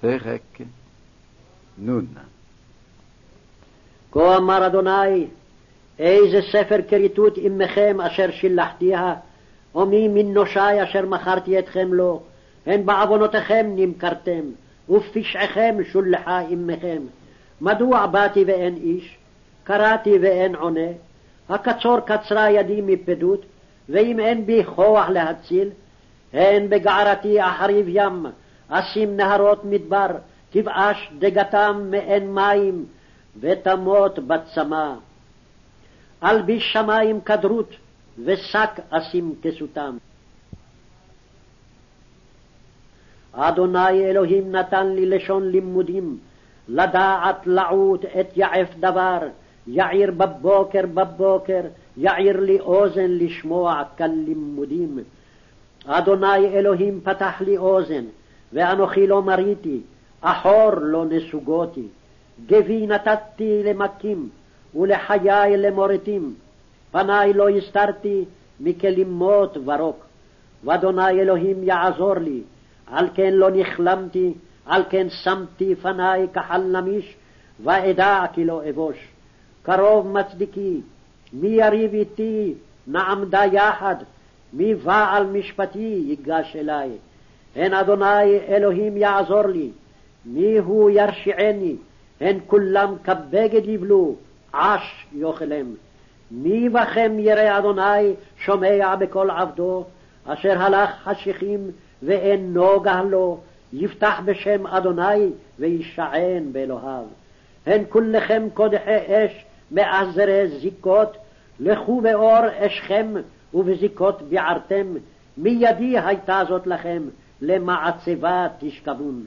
פרק נ' כה אמר אדוני, איזה ספר כריתות עמכם אשר שילחתיה, או מי מנושי אשר מכרתי אתכם לו, הן בעוונותיכם נמכרתם, ופשעיכם שולחה עמכם. מדוע באתי ואין איש? קראתי ואין עונה? הקצור קצרה ידי מפדות, ואם אין בי כוח להציל, הן בגערתי אחריב ים, אשים נהרות מדבר, תבאש דגתם מאין מים, ותמות בצמא. אלביש שמים כדרות, ושק אשים כסותם. אדוני אלוהים נתן לי לשון לימודים, לדעת לעוט את יעף דבר, יעיר בבוקר בבוקר, יעיר לי אוזן לשמוע כלימודים. אדוני אלוהים פתח לי אוזן, ואנוכי לא מריתי, אחור לא נסוגותי. גבי נתתי למכים, ולחיי למורטים. פני לא הסתרתי מכלימות ורוק. ואדוני אלוהים יעזור לי, על כן לא נכלמתי, על כן שמתי פני כחל נמיש, ואדע כי לא אבוש. קרוב מצדיקי, מי יריב איתי, נעמדה יחד, מי בעל משפטי ייגש אלי. הן אדוני אלוהים יעזור לי, מי הוא ירשיעני, הן כולם כבגד יבלו, עש יאכלם. מי בכם ירא אדוני שומע בקול עבדו, אשר הלך חשיכים ואין נוגה לו, יפתח בשם אדוני וישען באלוהיו. הן כולכם קודחי אש מאזרי זיקות, לכו באור אשכם ובזיקות ביערתם, מידי הייתה זאת לכם, למעצבה תשכבון.